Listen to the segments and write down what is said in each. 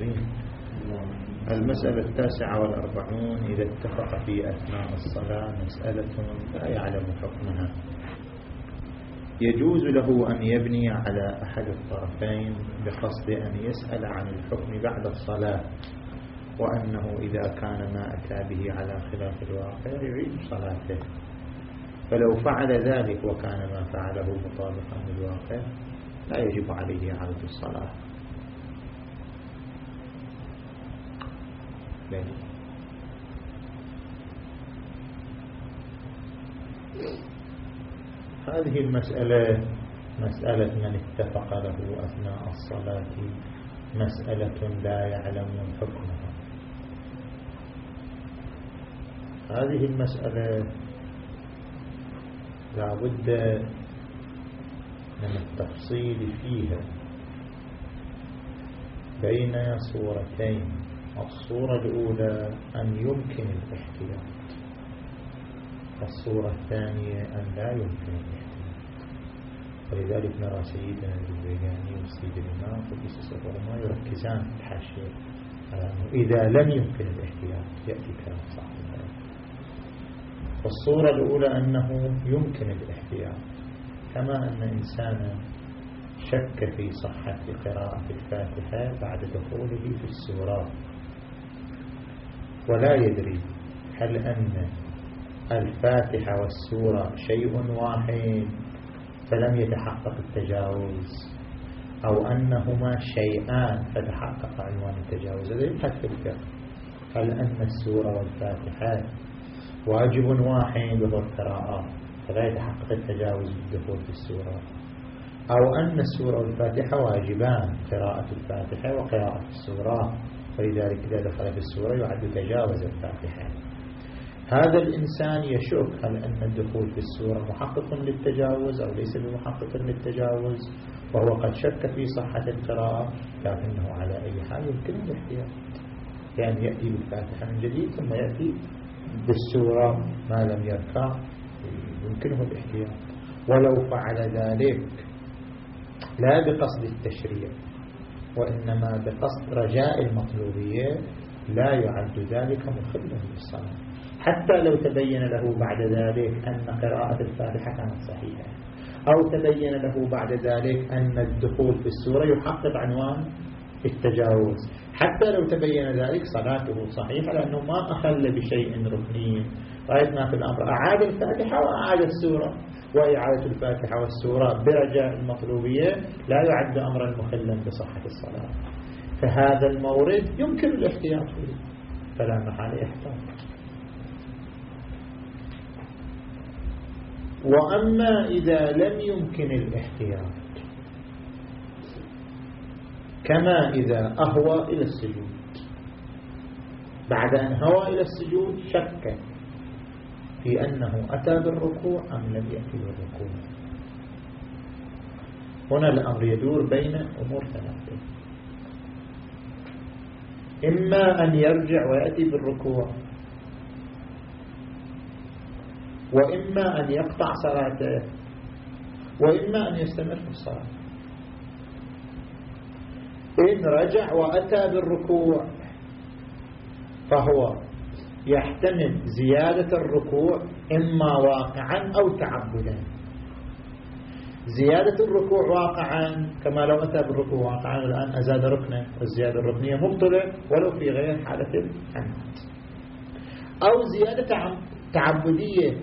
العاملين المسألة التاسعة والأربعون إذا اتفق في أثناء الصلاة مسألة لا يعلم حكمها. يجوز له أن يبني على أحد الطرفين بقصد أن يسأل عن الحكم بعد الصلاة وأنه إذا كان ما أتى به على خلاف الواقع يعيد صلاته. فلو فعل ذلك وكان ما فعله مطابقا للواقع لا يجب عليه عودة الصلاة. هذه المسألة مسألة من اتفق له أثناء الصلاة مسألة لا يعلم حكمها. هذه المسألة لا بد من التفصيل فيها بين صورتين. الصورة الأولى أن يمكن الاحتياط. الصورة الثانية أن لا يمكن الاحتياط. ولذلك نرى سيدنا الجبيلاني وسيد الإمام قدس ما يركزان في الحاشية إذا لم يمكن الاحتياط يأتي كلام صاحب الصورة الأولى أنه يمكن الاحتياط. كما أن إنسانا شك في صحة قراءة الفاتحة بعد دخوله في السورة. ولا يدري هل أن الفاتحة والسورة شيء واحد فلم يتحقق التجاوز أو أنهما شيئان فتحقق عنوان التجاوز. هذا يبحث في الفقه. هل أن السورة والفاتحة واجب واحد وهو القراءة فلا يتحقق التجاوز بالدخول في السورة؟ أو أن السورة والفاتحة واجبان قراءة الفاتحة وقراءة السورة. فلذلك إذا دخل في السورة يعد تجاوز الفاتحة. هذا الإنسان يشك هل أن الدخول في السورة محقق للتجاوز أو ليس بمحقق للتجاوز وهو قد شك في صحة القراءة لكنه على أي حال يمكن الاحتياط يعني يأتي بالفاتحة من جديد ثم يأتي بالسورة ما لم يركع يمكنه الإحتياط. ولو فعل ذلك لا بقصد التشريع. وإنما بقصد رجاء المطلوبية لا يعد ذلك مخلا للصلاة. حتى لو تبين له بعد ذلك أن قراءة الفاتحة كانت صحيحة. أو تبين له بعد ذلك أن الدخول في السورة يحقق عنوان التجاوز. حتى لو تبين ذلك صلاته صحيحة لأنه ما أخل بشيء ركني. رأيتنا في الأمر. أعاد الفاتحة وأعاد السورة. وإعادة الفاتحة والسورة برجاء المطلوبية لا يعد أمرا مخلا بصحة الصلاة. فهذا المورد يمكن الاحتياط فيه فلا محال يحتاط وأما إذا لم يمكن الاحتياط كما إذا أهوى إلى السجود. بعد أن هوى إلى السجود شك. في أنه أتى بالركوع أم لم يأتي بالركوع. هنا الأمر يدور بين أمور ثلاثة. إما أن يرجع ويأتي بالركوع وإما أن يقطع صلاته وإما أن يستمر في الصلاة. إن رجع وأتى بالركوع فهو يحتمل زيادة الركوع إما واقعا أو تعبدا. زيادة الركوع واقعا كما لو أتى بالركوع واقعا الآن أزاد ركنه والزيادة الركنية مبطلة ولو في غير حالة العمد. أو زيادة تعبدية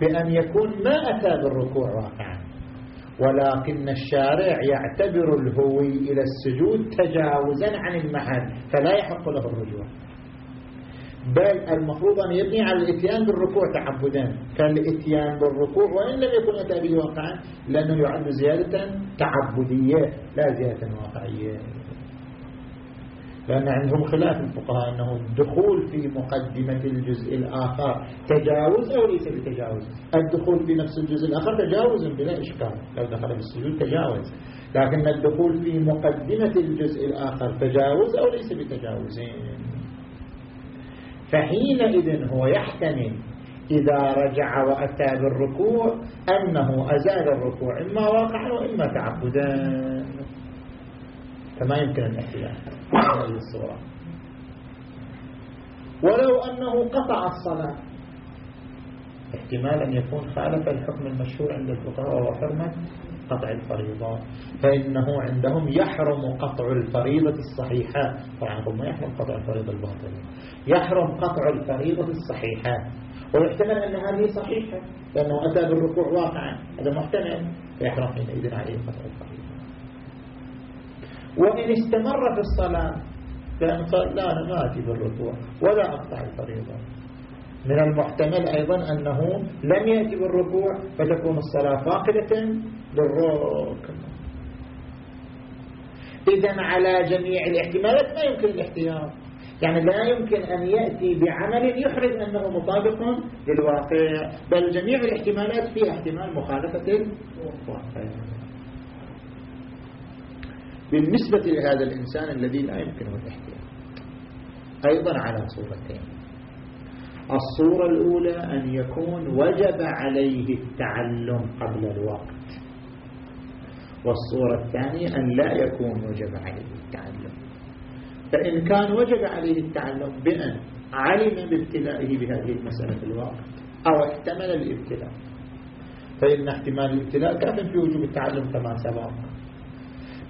بأن يكون ما أتى بالركوع واقعا. ولكن الشارع يعتبر الهوي إلى السجود تجاوزا عن المحل فلا يحق له الرجوع. بل المفروض أن يبني على الإتيان بالركوع تعبدا. كالاتيان بالركوع وإن لم يكن أتى به واقعا لأنه يعد زيادة تعبدية لا زيادة واقعية. لأن عندهم خلاف الفقهاء أنه الدخول في مقدمة الجزء الآخر تجاوز أو ليس بتجاوز. الدخول في نفس الجزء الآخر تجاوز بلا إشكال. لو دخل في السجود تجاوز. لكن الدخول في مقدمة الجزء الآخر تجاوز أو ليس بتجاوزين فحينئذ هو يحتمل إذا رجع وأتى بالركوع أنه أزال الركوع إما واقعا وإما تعبدا. فما يمكن الاحتيال هذه الصورة. ولو أنه قطع الصلاة. احتمال أن يكون خالف الحكم المشهور عند الفقهاء وهو حرمة. قطع الفريضة فإنه عندهم يحرم قطع الفريضة الصحيحة. طبعا هم يحرم قطع الفريضة الباطلة. يحرم قطع الفريضة الصحيحة. ويحتمل أن هذه صحيحة لأنه أتى بالركوع واقعا. هذا محتمل. فيحرم حينئذ عليه قطع الفريضة. وإن استمر في الصلاة لأن قال لا أنا ما أتي بالركوع ولا أقطع الفريضة. من المحتمل أيضا أنه لم يأتي بالركوع فتكون الصلاة فاقدة بالركن إذا على جميع الاحتمالات ما يمكن الاحتياط. يعني لا يمكن أن يأتي بعمل يحرز أنه مطابق للواقع بل جميع الاحتمالات فيها احتمال مخالفة الواقع بالنسبة لهذا الإنسان الذي لا يمكنه الاحتياط أيضا على صورتين. الصورة الأولى أن يكون وجب عليه التعلم قبل الوقت. والصورة الثانية أن لا يكون وجب عليه التعلم. فإن كان وجب عليه التعلم بأن علم بابتلائه بهذه المسألة في الوقت أو احتمل الابتلاء. فإن احتمال الابتلاء كان في وجوب التعلم كما سبق.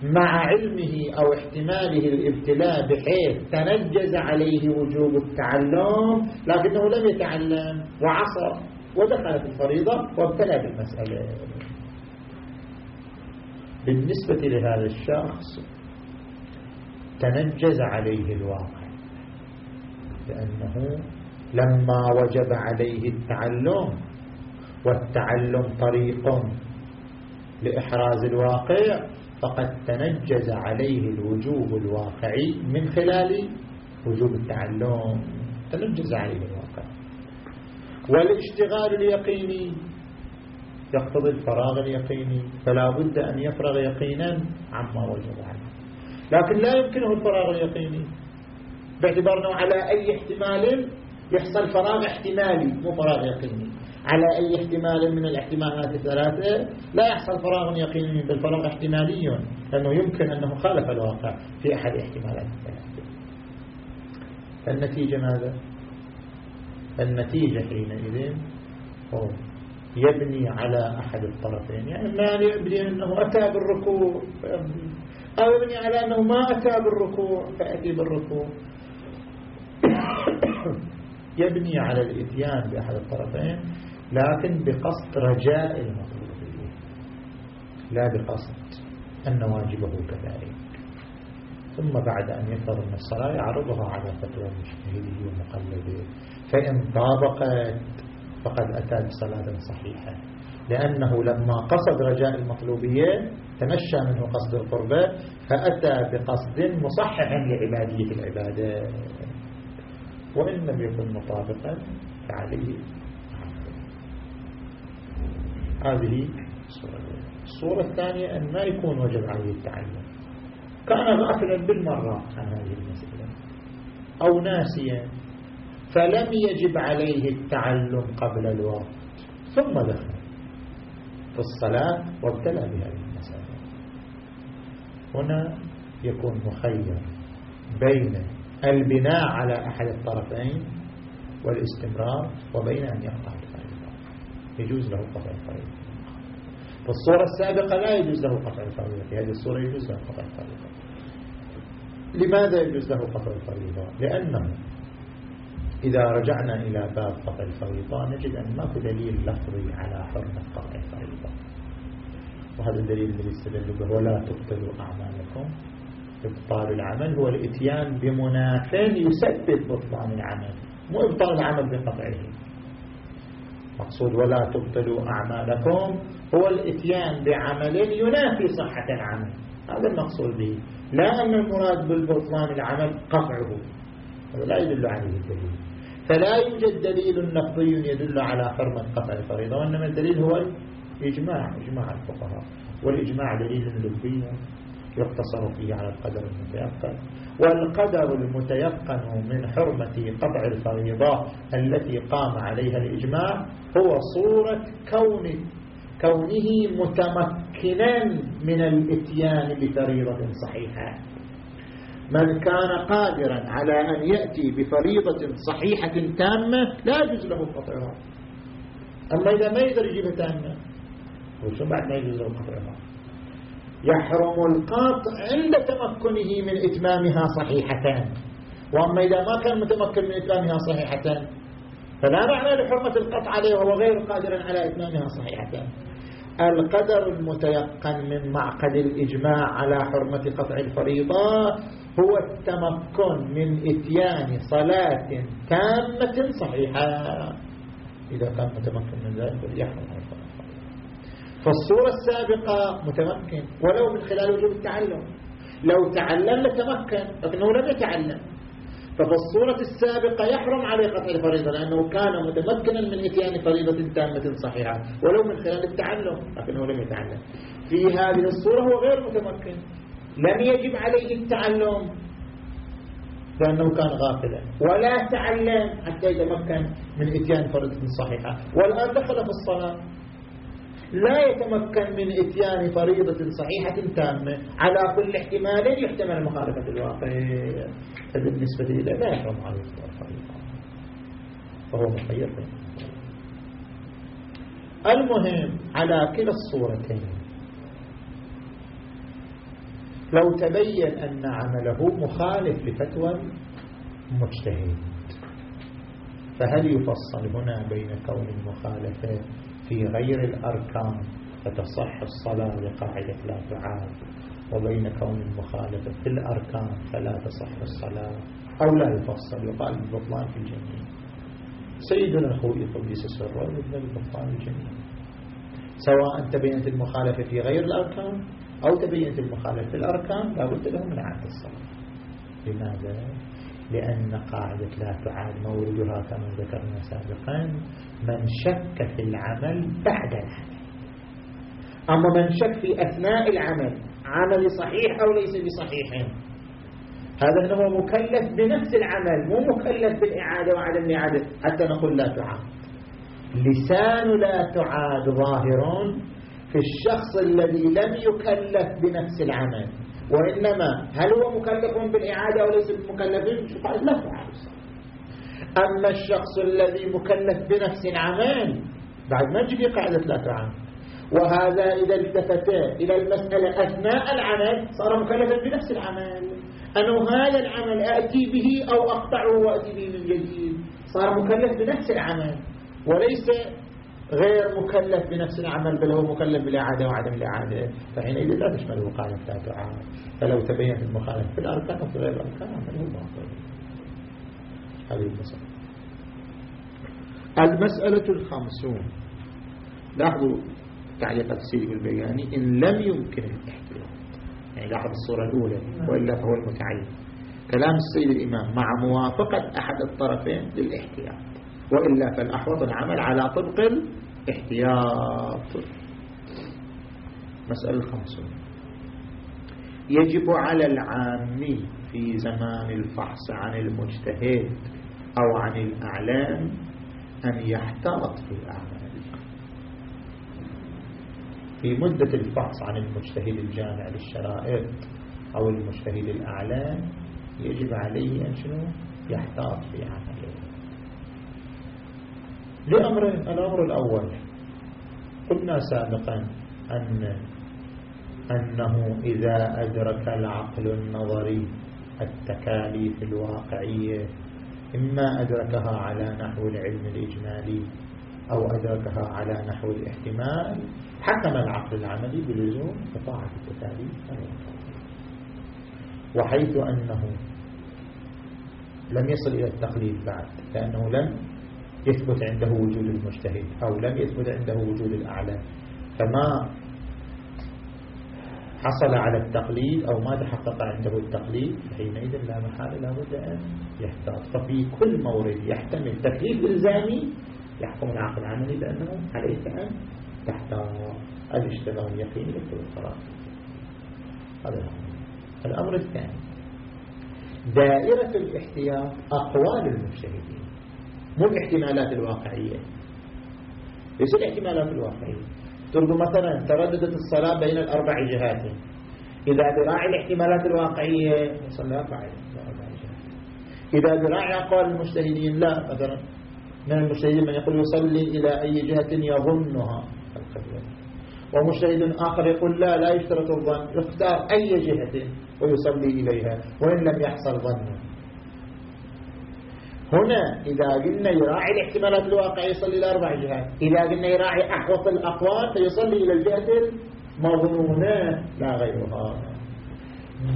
مع علمه أو احتماله الابتلاء بحيث تنجز عليه وجوب التعلم لكنه لم يتعلم وعصى ودخل في الفريضة وابتلى بالمسألة. بالنسبة لهذا الشخص تنجز عليه الواقع لأنه لما وجب عليه التعلم والتعلم طريق لإحراز الواقع فقد تنجز عليه الوجوب الواقعي من خلال وجوب التعلم. تنجز عليه الواقع. والاشتغال اليقيني يقتضي الفراغ اليقيني فلا بد أن يفرغ يقينا عما وجب عليه. لكن لا يمكنه الفراغ اليقيني باعتبار أنه على أي احتمال يحصل فراغ احتمالي مو فراغ يقيني. على أي احتمال من الاحتمالات الثلاثة لا يحصل فراغ يقيني بل فراغ احتمالي لأنه يمكن أنه خالف الواقع في أحد احتمالات الثلاثة. النتيجة ماذا؟ النتيجة حينئذ هو يبني على أحد الطرفين يعني ما يبني أنه أتى بالركوع أو يبني على أنه ما أتى بالركوع فأتي بالركوع. يبني على الإتيان بأحد الطرفين. لكن بقصد رجاء المطلوب لا بقصد أن واجبه كذلك. ثم بعد أن يفرغ من الصلاة يعرضها على فتوى مجتهده ومقلده فإن طابقت فقد أتى بصلاة صحيحة. لأنه لما قصد رجاء المطلوبية تمشى منه قصد القربة فأتى بقصد مصحح لعبادية العبادة. وإن لم يكن مطابقا فعليه. هذه الصورة. الثانية أن ما يكون وجب عليه التعلم. كان غافلا بالمرة عن هذه المسألة. أو ناسيا. فلم يجب عليه التعلم قبل الوقت. ثم دخل في الصلاة وابتلى بهذه المسألة. هنا يكون مخير بين البناء على أحد الطرفين والاستمرار وبين أن الفريضة يجوز له قطع الفريضة. في الصورة السابقة لا يجوز له قطع الفريضة. في هذه الصورة يجوز له قطع الفريضة. لماذا يجوز له قطع الفريضة؟ لأنه إذا رجعنا إلى باب قطع الفريضة نجد أن ماكو دليل لفظي على حرمة قطع الفريضة. وهذا الدليل الذي استدل به ولا تقتلوا أعمالكم. إبطال العمل هو الإتيان بمناف يسبب بطلان العمل مو إبطال العمل بقطعه. مقصود ولا تبطلوا أعمالكم هو الإتيان بعمل ينافي صحة العمل. هذا المقصود به. لا أن المراد بالبطلان العمل قطعه. هذا لا يدل عليه الدليل. فلا يوجد دليل نقضي يدل على حرمة قطع الفريضة وإنما الدليل هو الإجماع إجماع الفقهاء. والإجماع دليل لبي يقتصر فيه على القدر المتيقن والقدر المتيقن من حرمة قطع الفريضة التي قام عليها الإجماع هو صورة كون كونه متمكنا من الإتيان بفريضة صحيحة. من كان قادرا على أن يأتي بفريضة صحيحة تامة لا يجوز له قطعها. أما إذا ما يقدر يجيبها تامة وشو بعد ما يجوز له قطعها؟ يحرم القاطع عند تمكنه من إتمامها صحيحتان. وأما إذا ما كان متمكن من إتمامها صحيحتان فلا معنى لحرمة القطع عليه وهو غير قادر على إتمامها صحيحتان. القدر المتيقن من معقد الإجماع على حرمة قطع الفريضة هو التمكن من إتيان صلاة تامة صحيحة. إذا كان متمكن من ذلك يحرم فالصورة السابقة متمكن ولو من خلال وجوب التعلم. لو تعلم لتمكن لكنه لم يتعلم. ففي الصورة السابقة يحرم عليه قطع الفريضة لأنه كان متمكنا من إتيان فريضة تامة صحيحة ولو من خلال التعلم لكنه لم يتعلم. في هذه الصورة هو غير متمكن. لم يجب عليه التعلم لأنه كان غافلا. ولا تعلم حتى يتمكن من إتيان فريضة صحيحة. والآن دخل في الصلاة. لا يتمكن من إتيان فريضة صحيحة تامة. على كل احتمال يحتمل مخالفة الواقع. فبالنسبة إلى لا يحرم عليه الفريضة فهو مخير. المهم على كلا الصورتين. لو تبين أن عمله مخالف لفتوى المجتهد فهل يفصل هنا بين كون المخالفة في غير الأركان فتصح الصلاة لقاعدة لا تعاد وبين كون المخالفة في الأركان فلا تصح الصلاة أو لا يفصل يقال بالبطلان في الجميع. سيدنا الخوي قديس سره يبنى بالبطلان في الجميع. سواء تبينت المخالفة في غير الأركان أو تبينت المخالفة في الأركان لابد له من عهد الصلاة. لماذا؟ لأن قاعدة لا تعاد موردها كما ذكرنا سابقا من شك في العمل بعد العمل. أما من شك في أثناء العمل عمل صحيح أو ليس بصحيح. هذا أنه مكلف بنفس العمل مو مكلف بالإعادة وعدم الإعادة حتى نقول لا تعاد. لسان لا تعاد ظاهر في الشخص الذي لم يكلف بنفس العمل. وإنما هل هو مكلف بالإعادة أو ليس بمكلف؟ قال لا أما الشخص الذي مكلف بنفس العمل بعد ما تجي قاعدة لا تعاد وهذا إذا التفت إلى المسألة أثناء العمل صار مكلفا بنفس العمل. أنه هذا العمل أتي به أو أقطعه وأتي به من جديد صار مكلف بنفس العمل. وليس غير مكلف بنفس العمل بل هو مكلف بالإعادة وعدم الإعادة. فحينئذ لا تشمله قاعدة لا تعاد فلو تبين المخالف في الأركان وفي غير الأركان عمله باطل هذه المسألة. المسألة الخمسون. لاحظوا تعليقات السيدي البياني إن لم يمكن الاحتياط. يعني لاحظ الصورة الأولى وإلا فهو المتعين. كلام السيد الإمام مع موافقة أحد الطرفين للاحتياط. وإلا فالأحوط العمل على طبق الاحتياط مسألة الخمسون. يجب على العام في زمان الفحص عن المجتهد أو عن الأعلام أن يحتاط في الأعمال. في مدة الفحص عن المجتهد الجامع للشرائط أو المجتهد الأعلام يجب عليه أن شنو؟ يحتاط في عمله لأمرين الأمر الأول. قلنا سابقا أن أنه إذا أدرك العقل النظري التكاليف الواقعية إما أدركها على نحو العلم الإجمالي أو أدركها على نحو الاحتمال حكم العقل العملي بلزوم قطاعة التكاليف وحيث أنه لم يصل إلى التقليد بعد لأنه لم يثبت عنده وجود المجتهد أو لم يثبت عنده وجود الأعلى. فما حصل على التقليد أو ما تحقق عنده التقليد حينئذ لا محالة لابد أن يحتاط. ففي كل مورد يحتمل تكليف إلزامي يحكم العقل العملي بأنه عليك أن تحتاط. الاشتغال اليقيني يكتب القرار. هذا الأمر الثاني دائرة الاحتياط أقوال المجتهدين. مو الاحتمالات الواقعية. ليس الاحتمالات الواقعية؟ ترجو مثلا ترددت الصلاة بين الأربع جهات. إذا براعي الاحتمالات الواقعية يصلي أربع إذا براعي أقوال المجتهدين لا مثلا من المجتهدين من يقول يصلي إلى أي جهة يظنها القبلة ومجتهد آخر يقول لا لا يشترط الظن. يختار أي جهة ويصلي إليها وإن لم يحصل ظنه هنا إذا قلنا يراعي الاحتمالات الواقعية يصلي إلى أربع جهات. إذا قلنا يراعي أحوط الأقوال فيصلي إلى الجهة المظنونة لا غيرها.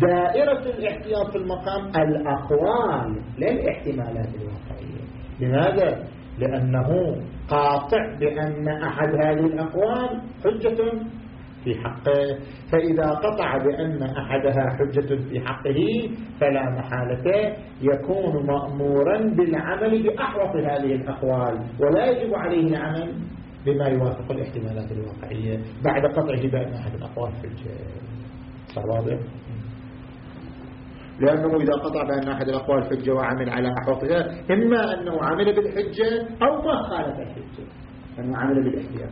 دائرة الاحتياط في المقام الأقوال لا الاحتمالات الواقعية. لماذا؟ لأنه قاطع بأن أحد هذه الأقوال حجة في حقه فإذا قطع بأن أحدها حجة في حقه فلا محالة يكون مأمورا بالعمل بأحوط هذه الأقوال ولا يجب عليه العمل بما يوافق الاحتمالات الواقعية بعد قطعه بأن أحد الأقوال حجة واضح؟ لأنه إذا قطع بأن أحد الأقوال حجة وعمل على أحوطها إما أنه عمل بالحجة أو ما خالف الحجة أنه عمل بالاحتياط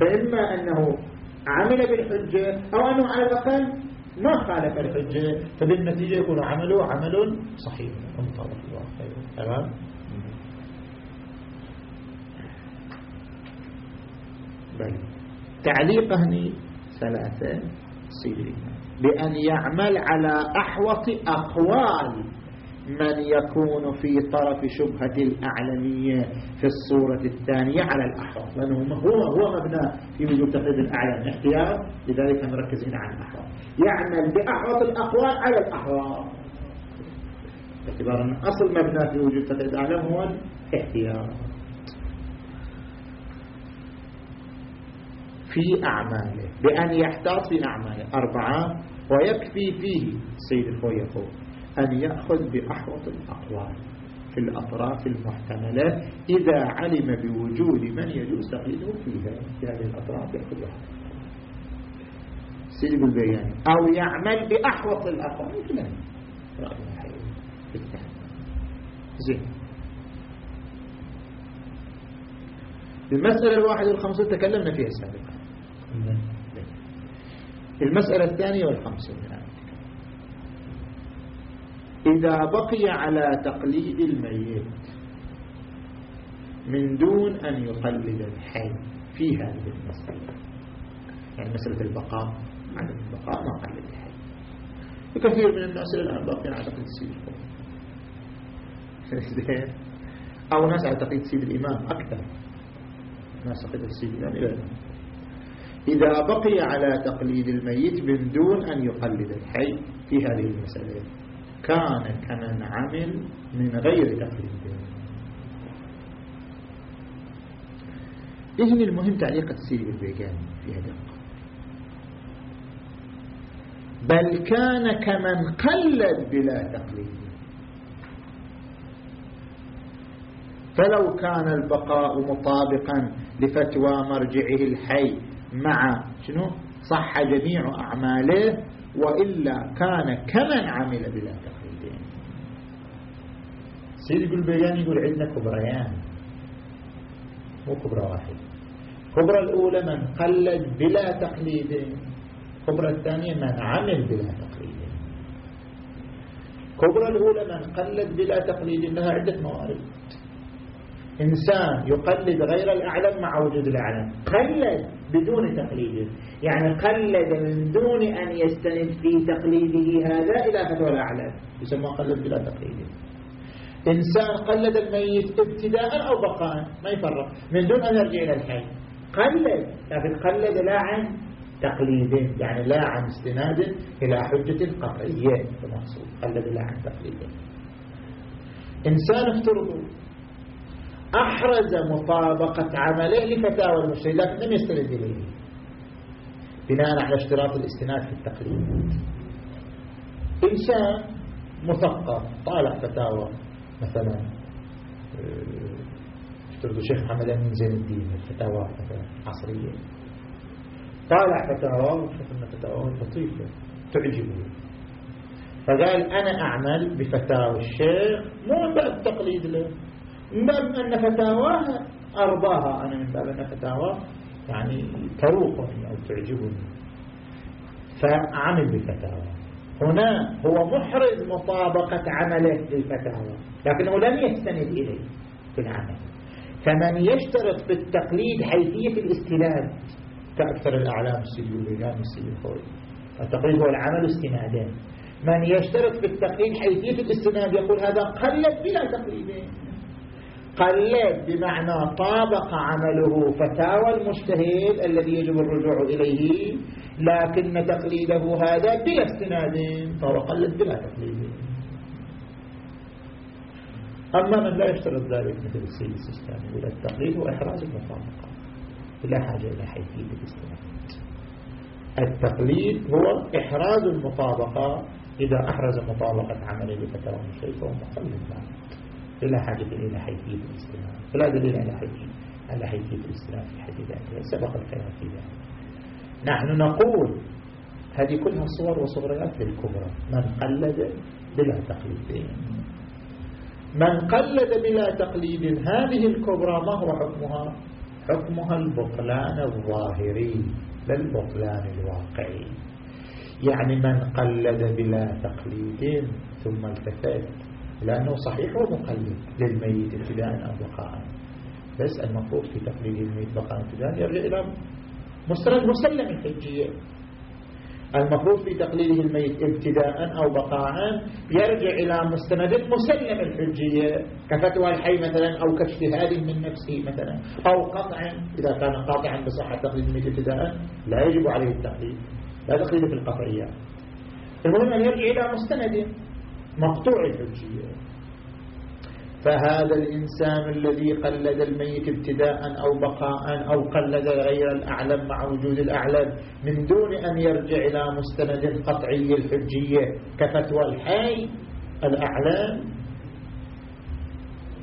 فإما أنه عمل بالحجة أو أنه على الأقل ما خالف الحجة فبالنتيجة يكون عمله عمل صحيح. مطابق تمام؟ بل تعليق هني ثلاثة سيرين بأن يعمل على أحوط أقوال من يكون في طرف شبهة الأعلمية في الصورة الثانية على الأحوال لأنه هو هو مبنى في وجود تقليد الأعلم احتياط لذلك مركزين على الأحوال يعمل بأحوط الأقوال على الأحوال باعتبار أن أصل مبنى في وجود تقليد الأعلم هو الاحتياط في أعماله بأن يحتاط في أعماله. أربعة ويكفي فيه سيد الخوي يقول. أن يأخذ بأحوط الأقوال في الأطراف المحتملة إذا علم بوجود من يجوز تقليده فيها في هذه الأطراف يأخذ بأحوط سيد البيان أو يعمل بأحوط الأقوال. مثلا رأي زين. المسألة الواحد والخمسون تكلمنا فيها سابقا المسألة الثانية والخمسون. إذا بقي على تقليد الميت من دون أن يقلد الحي في هذه المسألة. يعني مسألة البقاء عدم البقاء ما قلد الحي. وكثير من الناس الآن باقين على تقليد سيد أو ناس على تقليد سيد الإمام أكثر. ناس تقليد سيد الإمام. إلى إذا بقي على تقليد الميت من دون أن يقلد الحي في هذه المسألة. كان كمن عمل من غير تقليد إذن المهم تعليق السيري بالبيجاني في هذا؟ بل كان كمن قلد بلا تقليد فلو كان البقاء مطابقا لفتوى مرجعه الحي مع شنو؟ صح جميع أعماله وإلا كان كمن عمل بلا تقليدين سيد يقول بيان يقول عندنا كبريان مو كبرى واحد. كبرى الأولى من قلد بلا تقليد. كبرى الثانية من عمل بلا تقليد. كبرى الأولى من قلد بلا تقليد لها عدة موارد. إنسان يقلد غير الأعلم مع وجود الأعلم. قلد بدون تقليد. يعني قلد من دون أن يستند في تقليده هذا إلى فتوى الأعلم يسمى قلد بلا تقليد. إنسان قلد الميت ابتداء أو بقاء ما يفرق. من دون أن يرجع إلى الحي. قلد لكن قلد لا عن تقليد يعني لا عن استناد إلى حجة قطعية المقصود. قلد لا عن تقليد. إنسان افترضوا. أحرز مطابقة عمله لفتاوى المجتهد لكن لم يستند إليه. بناء على اشتراط الاستناد في التقليد. إنسان مثقف طالع فتاوى. مثلا آه، افترضوا شيخ محمد أمين زين الدين الفتاوى مثلا عصرية. طالع فتاوى وشوف أن فتاوى لطيفة تعجبه. فقال أنا أعمل بفتاوى الشيخ مو باب تقليد له. من باب أن فتاواه أرضاها. أنا من باب أن فتاواه يعني تروقني أو تعجبني فعمل بفتاوى. هنا هو محرز مطابقة عمله للفتاوى. لكنه لم يستند إليه في العمل. فمن يشترط في التقليد حيثية الاستناد كأكثر الأعلام السيولي لا السيولي التقليد هو العمل استنادا. من يشترط في التقليد حيثية الاستناد يقول هذا قلد بلا تقليد. قلد بمعنى طابق عمله فتاوى المجتهد الذي يجب الرجوع إليه لكن تقليده هذا بلا استناد فهو قلد بلا تقليد أما من لا يشترط ذلك مثل السيد السيستاني يقول التقليد هو إحراز المطابقة لا حاجة إلى حيثية الاستناد. التقليد هو إحراز المطابقة إذا أحرز مطابقة عمله لفتاوى المجتهد فهو مقلد ذلك. بلا حاجة إلى حيثية الاستلام فلا دليل على حيثية الاستلام في حد ذاته سبق الكلام في ذلك. نحن نقول هذه كلها صور وصغريات للكبرى. من قلد بلا تقليد. من قلد بلا تقليد هذه الكبرى ما هو حكمها؟ حكمها البطلان الظاهري لا البطلان الواقعي يعني من قلد بلا تقليد ثم التفت لأنه صحيح هو مقلد للميت ابتداء أو بقاء. بس المفروض في تقليد الميت بقاء ابتداء يرجع إلى مسلم الحجية. المفروض في تقليده الميت ابتداء أو بقاء يرجع إلى مستند مسلم الحجية كفتوى الحي مثلا أو كاجتهاد من نفسه مثلا أو قطع إذا كان قاطعا بصحة تقليد الميت ابتداء لا يجب عليه التقليد لا تقليد في القطعيات المهم أن يرجع إلى مستند مقطوع الحجية. فهذا الإنسان الذي قلد الميت ابتداء أو بقاء أو قلد غير الأعلم مع وجود الأعلم من دون أن يرجع إلى مستند قطعي الحجية كفتوى الحي الأعلام.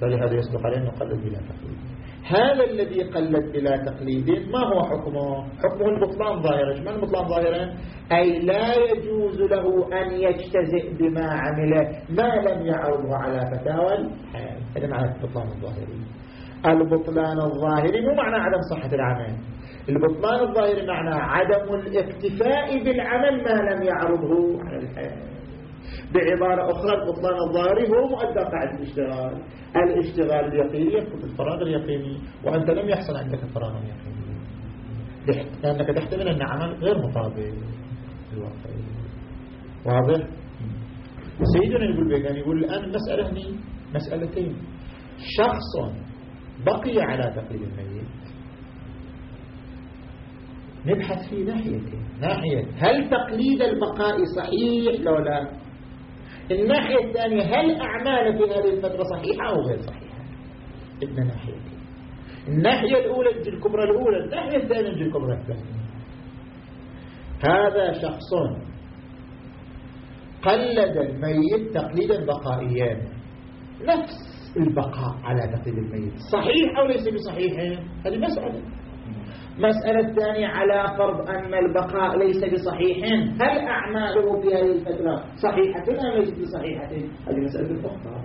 فلهذا يصدق عليه أنه قلد بلا تقليد. هذا الذي قلد بلا تقليد ما هو حكمه؟ حكمه البطلان ظاهرا ما البطلان ظاهرا أي لا يجوز له أن يجتزئ بما عمله ما لم يعرضه على فتاوى الحياة. هذا معنى البطلان الظاهري. البطلان الظاهري مو معنى عدم صحة العمل. البطلان الظاهري معنى عدم الاكتفاء بالعمل ما لم يعرضه على الحياة. بعبارة أخرى البطلان الظاهري هو مؤدى قاعدة الاشتغال. الاشتغال اليقيني يفقد الفراغ اليقيني وأنت لم يحصل عندك الفراغ اليقيني لأنك تحتمل أن عمل غير مطابق للواقع واضح؟ سيدنا يقول بيقان يقول الآن المسألة هني مسألتين. شخص بقي على تقليد الميت. نبحث في ناحيتين. ناحية هل تقليد البقاء صحيح لو لا؟ الناحية الثانية هل أعمال في هذه الفترة صحيحة أو غير صحيحة؟ ابن ناحيتين الناحية الأولى الكبرى الأولى الناحية الثانية الكبرى الثانية. هذا شخص قلد الميت تقليدا بقائيا. نفس البقاء على تقليد الميت. صحيح أو ليس بصحيح؟ هذه مسألة. مسألة الثانية على فرض أن البقاء ليس بصحيح هل أعماله في هذه الفترة صحيحة أم ليست بصحيحة؟ هذه مسألة أخرى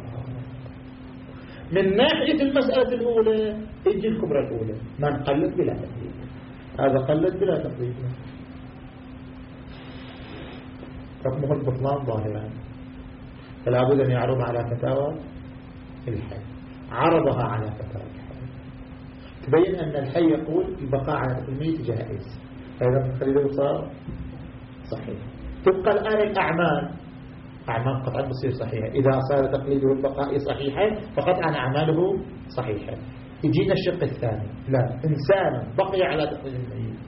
من ناحية المسألة الأولى تجي الكبرى الأولى. من قلد بلا تقليد. هذا قلد بلا تقليد. حكمه البطلان ظاهرا فلا بد أن يعرض على فتاوى الحي. عرضها على فتاوى الحي. تبين أن الحي يقول البقاء على الميت جائز. فإذا تخليده صار صحيح. تبقى الآن الأعمال. أعمال قطعا بصير صحيحة. إذا صار تقليده البقاء صحيحا فقطعا أعماله صحيحة يجينا الشق الثاني. لا إنسان بقي على تقليد الميت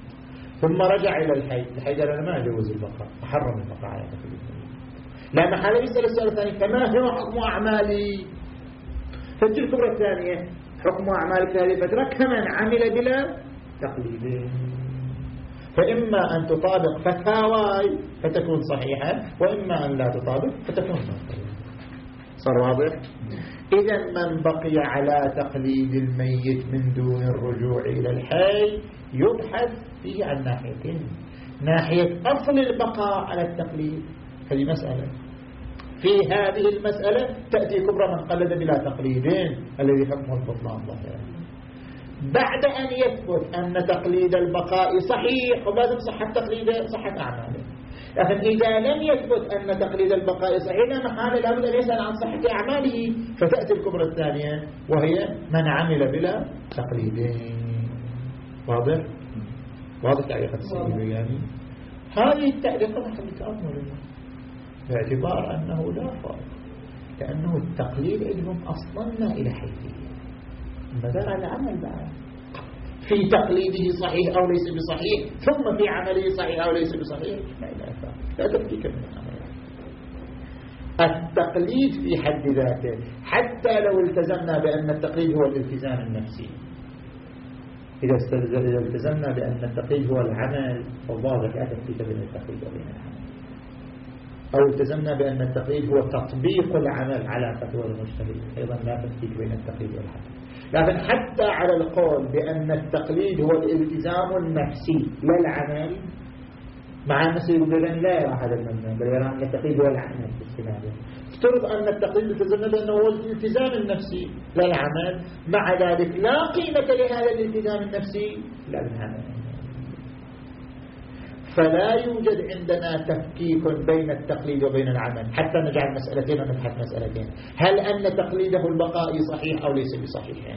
ثم رجع إلى الحي. الحي قال أنا ما أجوز البقاء. أحرم البقاء على تقليد الميت. لا محل يسأل السؤال الثاني فما هو حكم أعمالي؟ فالجل الكبرى الثانية حكم أعمالك هذه الفترة كمن عمل بلا تقليد. فإما أن تطابق فتاواي فتكون صحيحة وإما أن لا تطابق فتكون صار واضح؟ إذا من بقي على تقليد الميت من دون الرجوع إلى الحي يبحث فيه عن ناحيتين. ناحية أصل البقاء على التقليد. هذه مسألة. في هذه المسألة تأتي كبرى من قلد بلا تقليدين الذي حكمه البطلان ظاهرا بعد أن يثبت أن تقليد البقاء صحيح ولازم صحة تقليده صحة أعماله. لكن إذا لم يثبت أن تقليد البقاء صحيح لا محالة لابد أن يسأل عن صحة أعماله. فتأتي الكبرى الثانية وهي من عمل بلا تقليد. واضح؟ واضح تعليق السيدي يعني هذه التعليقات محل تأمل باعتبار أنه لا فرق لأنه التقليد عندهم أصلا ما إلى حيثية بدأ العمل بعد في تقليده صحيح أو ليس بصحيح ثم في عمله صحيح أو ليس بصحيح. ما إلى لا تفكيك من العمل التقليد في حد ذاته حتى لو التزمنا بأن التقليد هو الالتزام النفسي. إذا التزمنا بأن التقليد هو العمل فالواضح لا تفكيك بين التقليد وبين العمل. أو التزمنا بأن التقليد هو تطبيق العمل على فتوى المجتهد. أيضا لا تفكيك بين التقليد والعمل لكن حتى على القول بأن التقليد هو الالتزام النفسي لا العمل مع الناس يقولون لا يرى هذا الممنوع بل يرى أن التقليد هو العمل في السنة افترض أن التقليد التزمنا بأنه هو الالتزام النفسي لا العمل مع ذلك لا قيمة لهذا الالتزام النفسي لا العمل فلا يوجد عندنا تفكيك بين التقليد وبين العمل. حتى نجعل مسألتين ونبحث مسألتين. هل أن تقليده البقاء صحيح أو ليس بصحيح؟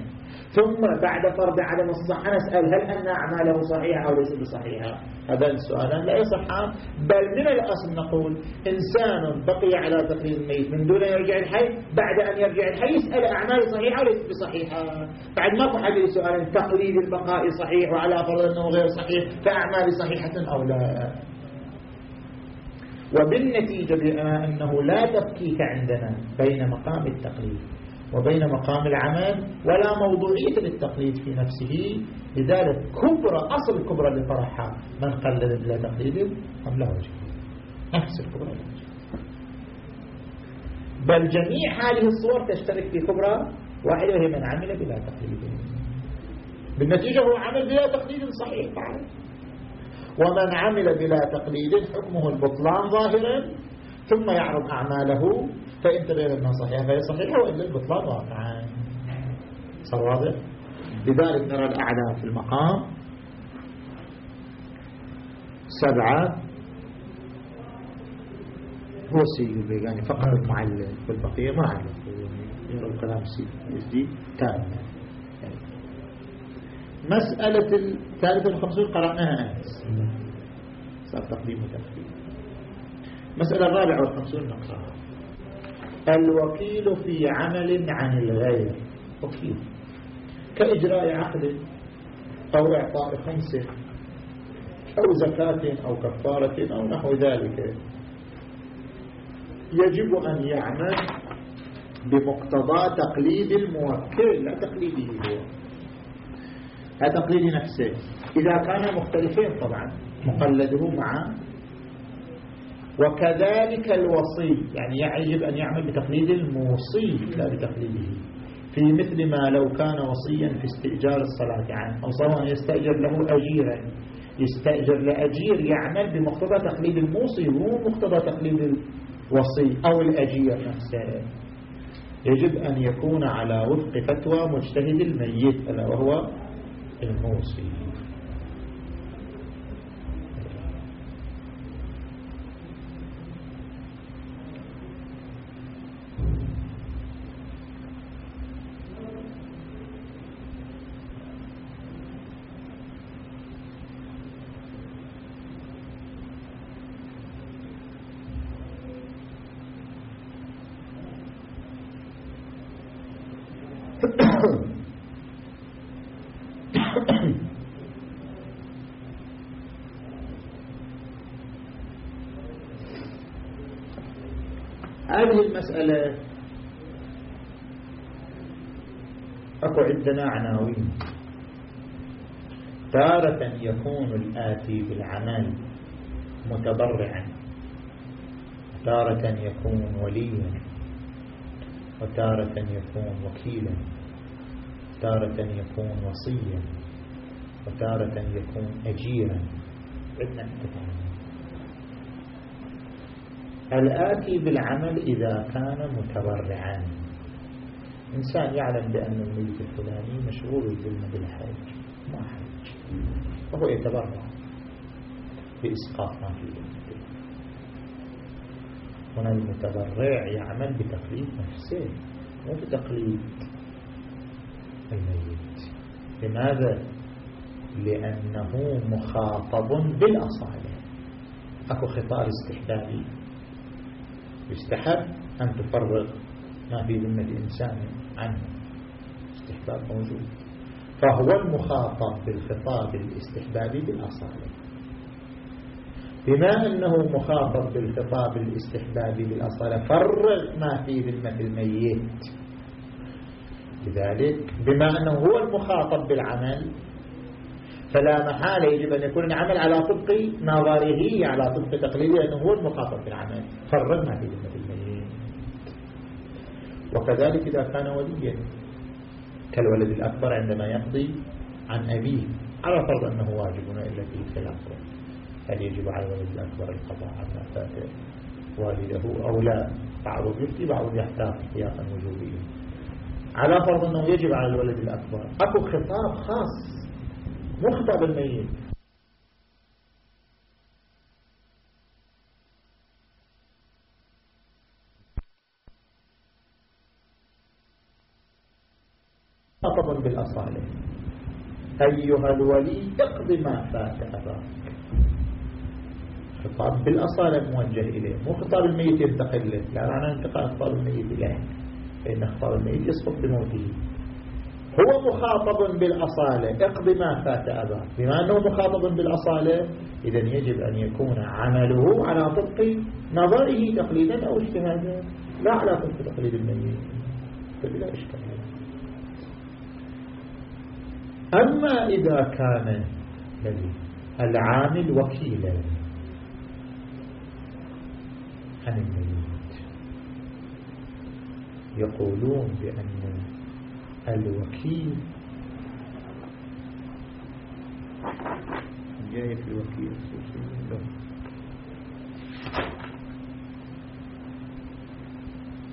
ثم بعد فرض عدم الصحة نسأل هل أن أعماله صحيحة أو ليس بصحيحة؟ هذا السؤال. لا يصحان بل من الأصل نقول إنسان بقي على تقليد الميت من دون أن يرجع الحي بعد أن يرجع الحي يسأل أعماله صحيحة أو ليس بصحيحة. بعد ما حل سؤال تقليد البقاء صحيح وعلى فرض أنه غير صحيح فأعمالي صحيحة أو لا؟ وبالنتيجة بما أنه لا تفكيك عندنا بين مقام التقليد وبين مقام العمل ولا موضوعية للتقليد في نفسه لذلك كبرى أصل الكبرى اللي طرحها من قلد بلا تقليد أم له وجه نفس الكبرى بل جميع هذه الصور تشترك في كبرى واحدة وهي من عمل بلا تقليد. بالنتيجة هو عمل بلا تقليد صحيح. بعد ومن عمل بلا تقليد حكمه البطلان ظاهرا ثم يعرض أعماله فإن تبين أنها صحيحة فهي صحيحة وإلا البطلان واقعا صار واضح؟ لذلك نرى الأعلام في المقام سبعة. هو سيد يعني فقط المعلم والبقية ما علم يرى الكلام سيدي تام. مسألة الثالثة والخمسون قرأناها أمس صار تقديم وتقديم. مسألة الرابعة والخمسون نقرأها الوكيل في عمل عن الغير. وكيل. كإجراء عقد أو إعطاء خمسة أو زكاة أو كفارة أو نحو ذلك. يجب أن يعمل بمقتضى تقليد الموكل لا تقليده هو. لا تقليد نفسه إذا كان مختلفين طبعا مقلده مع وكذلك الوصي يعني يجب أن يعمل بتقليد الموصي لا بتقليده. في مثل ما لو كان وصيا في استئجار الصلاة عنه أو سواء يستأجر له أجيرا. يستأجر لأجير يعمل بمقتضى تقليد الموصي مو مقتضى تقليد الوصي أو الأجير نفسه. يجب أن يكون على وفق فتوى مجتهد الميت ألا وهو الموصي هذه أكو عندنا عناوين. تارة يكون الآتي بالعمل متبرعا تارة يكون وليا. وتارة يكون وكيلا. تارة يكون وصيا. وتارة يكون أجيرا. عندنا الآتي بالعمل إذا كان متبرعا إنسان يعلم بأن الميت الفلاني مشغول بالذمة بالحج ما حج وهو يتبرع بإسقاط ما في ذمته هنا المتبرع يعمل بتقليد نفسه مو بتقليد الميت. لماذا؟ لأنه مخاطب بالأصالة أكو خطاب استحبابي. يستحب أن تفرغ ما في ذمة إنسان عنه. استحباب موجود. فهو المخاطب بالخطاب الاستحبابي بالأصالة. بما أنه مخاطب بالخطاب الاستحبابي بالأصالة فرغ ما في ذمة الميت. لذلك بما أنه هو المخاطب بالعمل فلا محالة يجب أن يكون العمل على طبق نظره على طبق تقليده لأنه هو المخاطب بالعمل. فرغ ما في ذمة الميت. وكذلك إذا كان وليا كالولد الأكبر عندما يقضي عن أبيه على فرض أنه واجب إلا في خلاف هل يجب على الولد الأكبر القضاء على فات والده أو لا؟ بعض يفتي بعض يحتاط احتياطا وجوبيا. على فرض أنه يجب على الولد الأكبر. أكو خطاب خاص مخطب الميت. خطب بالأصالة أيها الولي اقض ما فات أباك. خطاب بالأصالة موجه إليه مو خطاب الميت ينتقل له. لا معنى انتقال خطاب الميت إليه. فإن خطاب الميت يسقط بموته. هو مخاطب بالأصالة اقض ما فات أباك. بما أنه مخاطب بالأصالة إذا يجب أن يكون عمله على طبق نظره تقليدا أو اجتهادا. لا على طبق تقليد الميت. فبلا إشكال. أما إذا كان العامل وكيلا عن الميت. يقولون بأن الوكيل جاي في الوكيل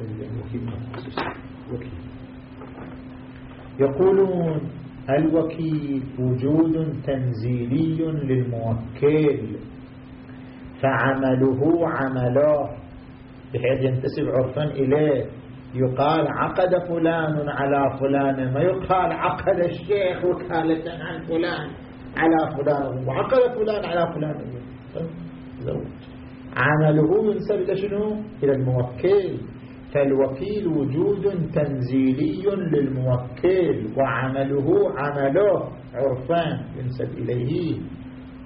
الوكيل وكيل. يقولون الوكيل وجود تنزيلي للموكل فعمله عمله بحيث ينتسب عرفا إليه. يقال عقد فلان على فلان ما يقال عقد الشيخ وكالة عن فلان على فلان وعقد فلان على فلان. زوج. عمله ينسب إلى شنو؟ إلى الموكل. فالوكيل وجود تنزيلي للموكل وعمله عمله. عرفان ينسب إليه.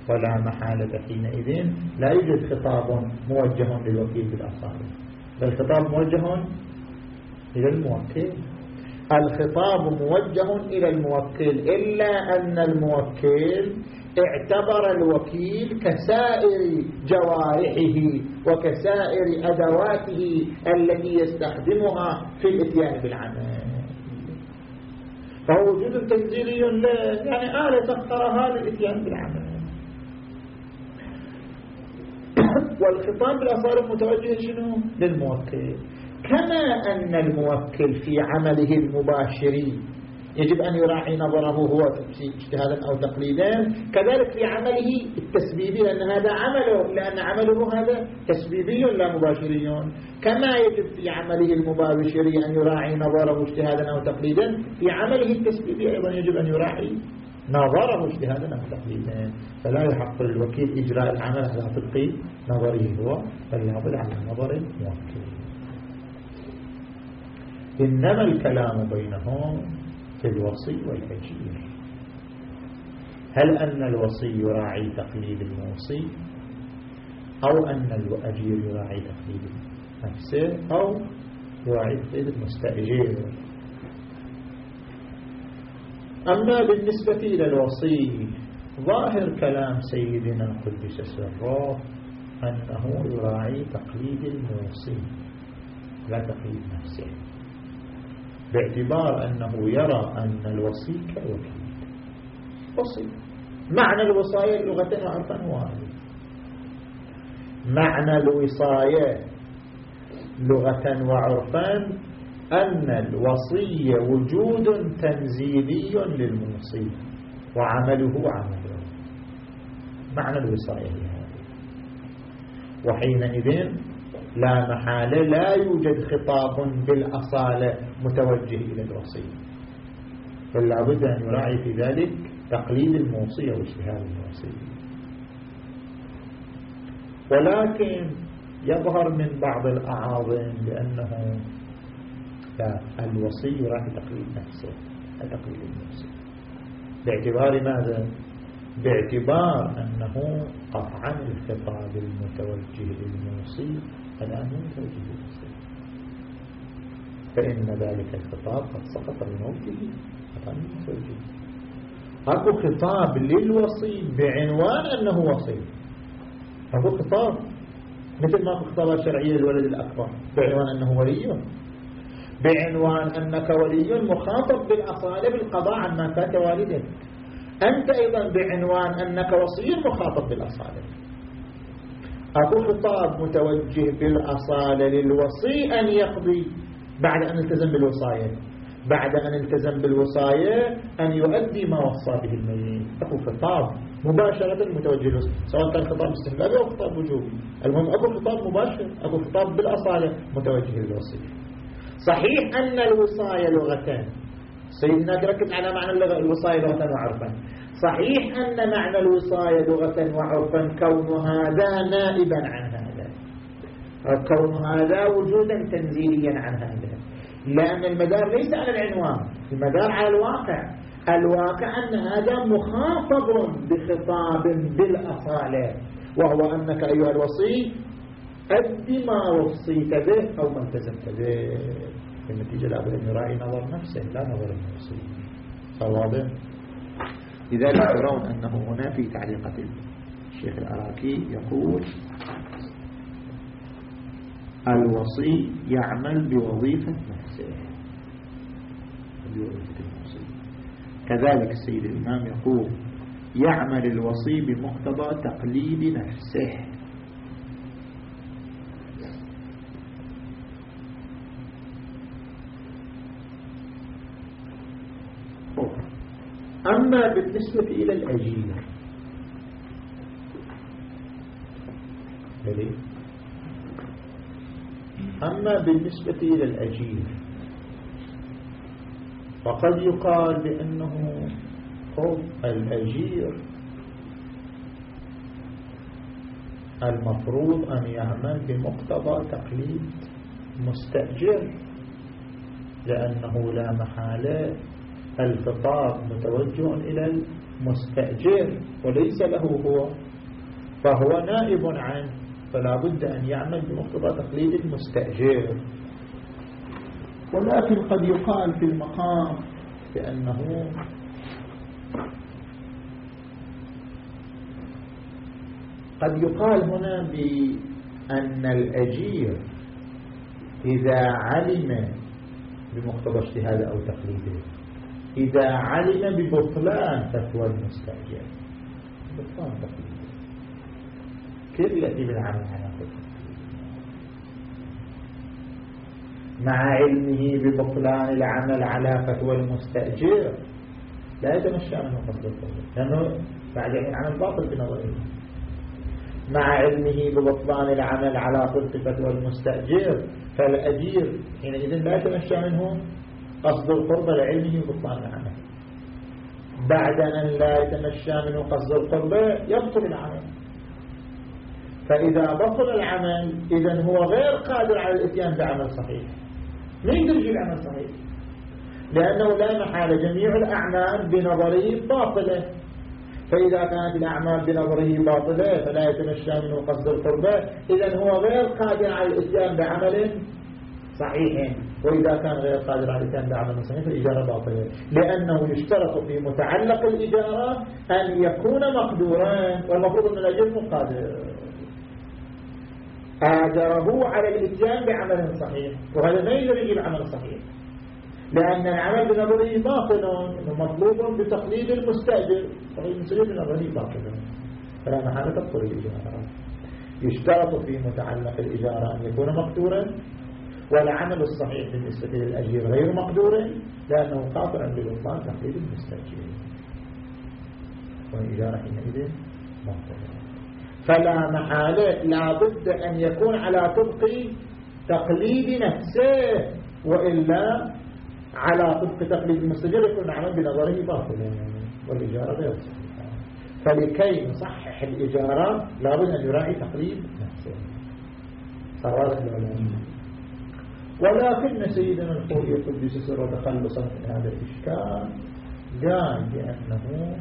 فلا محالة حينئذ. لا يوجد خطاب موجه للوكيل بالأصابع بل خطاب موجه إلى الموكل. الخطاب موجه إلى الموكل إلا أن الموكل اعتبر الوكيل كسائر جوارحه وكسائر أدواته التي يستخدمها في الإتيان بالعمل. فهو وجود تنزيلي يعني آلة سخرها للاتيان بالعمل. والخطاب بالأصارف متوجه شنو؟ للموكل. كما أن الموكل في عمله المباشر يجب أن يراعي نظره هو اجتهادا أو تقليدا. كذلك في عمله التسبيبي لأن هذا عمله لأن عمله هذا تسبيبي لا مباشري. كما يجب في عمله المباشر أن يراعي نظره اجتهادا أو تقليدا. في عمله التسبيبي أيضا يجب أن يراعي نظره اجتهادا أو تقليدا. فلا يحق للوكيل إجراء العمل على طبق نظره هو بل على نظر الموكل. إنما الكلام بينهم في الوصي والأجير هل أن الوصي يراعي تقليد الموصي؟ أو أن الأجير يراعي تقليد نفسه أو يراعي تقليد المستأجير؟ أما بالنسبة إلى الوصي ظاهر كلام سيدنا قدس سره أنه يراعي تقليد الموصي لا تقليد نفسه باعتبار أنه يرى أن الوصي كالوكيل وصي. معنى الوصاية لغة وعرفا واحد معنى الوصاية لغة وعرفا أن الوصي وجود تنزيلي للموصي وعمله عمله. معنى الوصاية هذه وحينئذ لا محالة لا يوجد خطاب بالأصالة متوجه إلى الوصي بل لابد أن يراعي في ذلك تقليد الموصي واجتهاد الموصي ولكن يظهر من بعض الأعاظم بأنه لا الوصي يراعي تقليد نفسه تقليد الموصي باعتبار ماذا؟ باعتبار أنه قطعا الخطاب المتوجه للموصي الآن متوجه للموصي فإن ذلك الخطاب قد سقط بموته قطعا المتوجه أكو خطاب للوصي بعنوان أنه وصي. أكو خطاب. مثل ما في خطابات شرعية للولد الأكبر. بعنوان أنه ولي. بعنوان أنك ولي مخاطب بالأصالة بالقضاء عن فات والدك. أنت أيضا بعنوان أنك وصي مخاطب بالأصالة أكو خطاب متوجه بالأصالة للوصي أن يقضي. بعد أن التزم بالوصاية بعد أن التزم بالوصاية أن يؤدي ما وصى به الميت. أكو خطاب مباشرة متوجه سواء كان خطاب استهلاكي أو خطاب وجوبي. المهم أكو خطاب مباشر أكو خطاب بالأصالة متوجه للوصي. صحيح أن الوصاية لغة سيدنا تركز على معنى الوصاية لغة وعرفا. صحيح أن معنى الوصاية لغة وعرفا كون هذا نائبا عن هذا. كون هذا وجودا تنزيليا عن هذا. لأن المدار ليس على العنوان المدار على الواقع. الواقع أن هذا مخاطب بخطاب بالأصالة وهو أنك أيها الوصي أد ما وصيت به أو ما التزمت به. النتيجة لابد أن يراعي نظر نفسه لا نظر الوصي صواب لذلك ترون أنه هنا في تعليقة الشيخ العراقي يقول الوصي يعمل بوظيفة نفسه. بوظيفة الوصي. كذلك السيد الإمام يقول يعمل الوصي بمقتضى تقليد نفسه. أما بالنسبة إلى الأجير أما بالنسبة إلى الأجير فقد يقال بأنه الأجير المفروض أن يعمل بمقتضى تقليد مستأجر لأنه لا محالة الخطاب متوجه إلى المستأجر وليس له هو فهو نائب عنه فلا بد أن يعمل بمقتضى تقليد المستأجر. ولكن قد يقال في المقام بأنه قد يقال هنا بأن الأجير إذا علم بمقتضى اجتهاد أو تقليده. إذا علم ببطلان فتوى المستأجر بطلان تقليده كيف يأتي بالعمل على مع علمه ببطلان العمل على فتوى المستأجر. لا يتمشى منه قصد القول لأنه بعد العمل باطل بنظره مع علمه ببطلان العمل على طبق فتوى المستأجر. فالأجير حينئذ لا يتمشى منه. قصد القرب لعلمه ببطلان العمل. بعد أن لا يتمشى منه قصد القرب يبطل العمل. فإذا بطل العمل إذا هو غير قادر على الإتيان بعمل صحيح. ما يقدر يجيب عمل صحيح؟ لأنه لا محالة جميع الأعمال بنظره باطلة. فإذا كانت الأعمال بنظره باطلة فلا يتمشى منه قصد القربة إذا هو غير قادر على الإتيان بعمل صحيح. وإذا كان غير قادر على الإتيان بعمل صحيح فالإجارة باطلة. لأنه يشترط في متعلق الإجارة أن يكون مقدورا والمفروض أن الأجر مقادر. آجره على الإتيان بعمل صحيح وهذا ما يقدر يجيب صحيح. لأن العمل بنظره باطل مطلوب بتقليد المستأجر. المستأجر بنظره باطل. فلا محالة تبطل الإجارة. يشترط في متعلق الإجارة أن يكون مقدورا. والعمل الصحيح بالنسبة للأجير غير مقدور لأنه قاطع ببطلان تقليد المستأجر والإجارة حينئذ باطلة فلا محالة لا بد أن يكون على طبق تقليد نفسه وإلا على طبق تقليد المستجر يكون العمل بنظره باطلا والإجارة غير صحيحة. فلكي نصحح الإجارة لابد أن يراعي تقليد نفسه. صار ولكن سيدنا الخوي يقدس سر تخلصا من هذا الإشكال. قال بأنه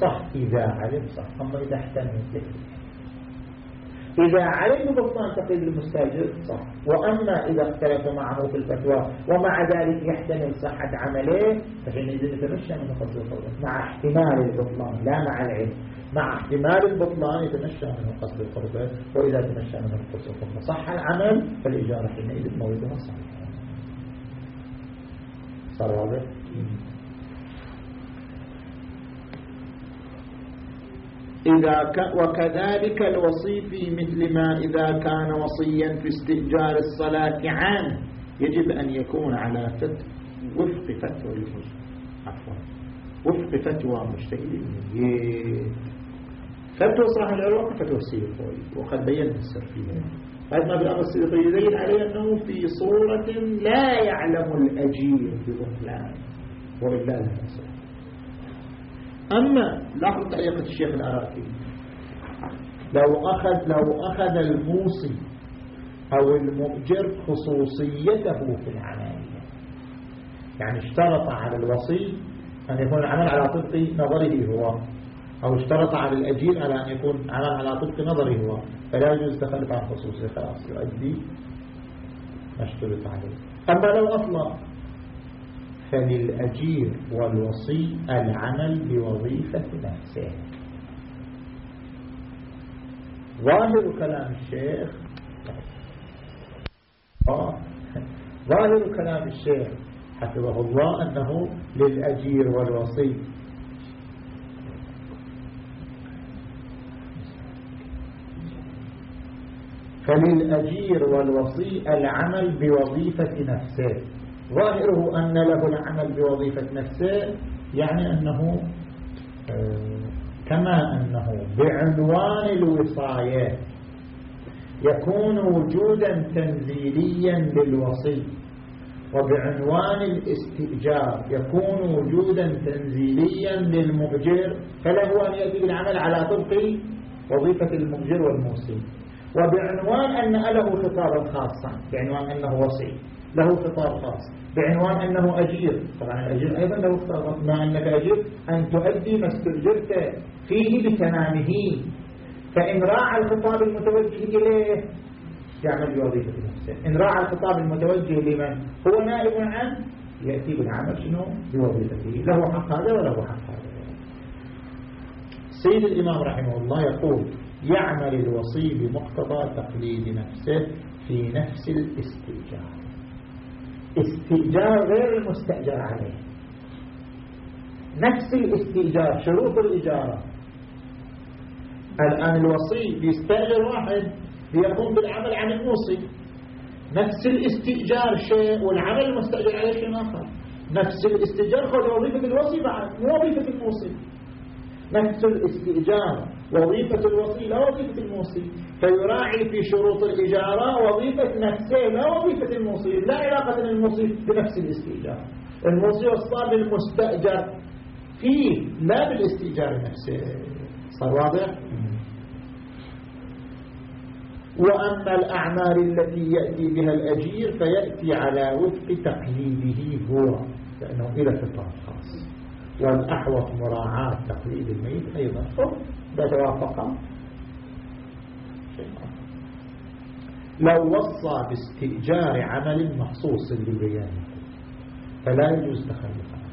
صح إذا علم صح. أما إذا احتمل إذا علم بطلان تقييد المستاجر صح. وأما إذا اختلف معه في الفتوى ومع ذلك يحتمل صحة عمله فحينئذ يتمشى من قصد القربة مع احتمال البطلان لا مع العلم. مع احتمال البطلان يتمشى منه قصد القربة وإذا تمشى منه قصد القربة صح العمل فالإجارة حينئذ موردها صحيح صار واضح؟ إذا ك وكذلك الوصي في مثل ما إذا كان وصيا في استئجار الصلاة عنه يجب أن يكون على فت وفق فتوى عفوا. وفق فتوى مجتهد الميت فتوى صاحب العلوم فتوى السيقوي وقد بينت السر فيها هذا ما بالأمر السيقوي يدين عليه أنه في صورة لا يعلم الأجير ببطلان. وإلا لا أما لاحظ طريقة الشيخ العراقي. لو أخذ لو أخذ الموصي أو المؤجر خصوصيته في العملية. يعني اشترط على الوصي أن يكون العمل على طبق نظره هو أو اشترط على الأجير على أن يكون عمل على طبق نظره هو. فلا يجوز تخلف عن خصوصية خلاص يؤدي ما اشترط عليه. أما لو أطلق فللأجير والوصي العمل بوظيفة نفسه ظاهر كلام الشيخ. ظاهر كلام الشيخ حفظه الله أنه للأجير والوصي فللأجير والوصي العمل بوظيفة نفسه ظاهره أن له العمل بوظيفة نفسه يعني أنه آه، كما أنه بعنوان الوصاية يكون وجودا تنزيليا للوصي وبعنوان الاستئجار يكون وجودا تنزيليا للمؤجر فله أن يأتي بالعمل على طبق وظيفة المؤجر والموصي. وبعنوان أن له خطابا خاصا بعنوان أنه وصي. له خطاب خاص بعنوان أنه أجير. طبعا الأجير أيضا له خطاب ما أنك أجير؟ أن تؤدي ما استجرت فيه بتمامه فإن راعى الخطاب المتوجه إليه يعمل بوظيفة نفسه. إن راعى الخطاب المتوجه لمن؟ هو نائب عنه يأتي بالعمل شنو؟ بوظيفته. له حق هذا وله حق هذا. سيد الإمام رحمه الله يقول يعمل الوصي بمقتضى تقليد نفسه في نفس الاستئجار استئجار غير المستأجر عليه. نفس الاستئجار شروط الإجارة الآن الوصي بيستأجر واحد بيقوم بالعمل عن الموصي. نفس الاستئجار شيء والعمل المستأجر عليه شيء آخر. نفس الاستئجار خذ وظيفة الوصي بعد مو وظيفة الموصي. نفس الاستئجار وظيفة الوصي لا وظيفة الموصي فيراعي في شروط الإجارة وظيفة نفسه لا وظيفة الموصي لا علاقة للموصي بنفس الاستئجار. الموصي وصار بالمستأجر فيه لا بالاستئجار نفسه. صار واضح؟ وأما الأعمال التي يأتي بها الأجير فيأتي على وفق تقليده هو لأنه إلى خطاب خاص. والأحوط مراعاة تقليد الميت أيضا. إذا توافقا لو وصى باستئجار عمل مخصوص لبيانه فلا يجوز تخلف عنه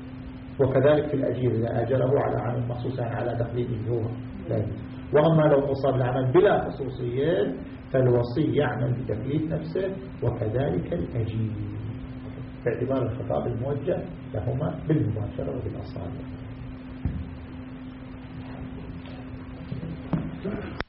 وكذلك في الأجير إذا أجره على عمل مخصوص يعني على تقليده هو لا يجوز. وأما لو وصى بالعمل بلا خصوصيات فالوصي يعمل بتكليف نفسه وكذلك الأجير. باعتبار الخطاب الموجه لهما بالمباشرة وبالأصالة. Thank you.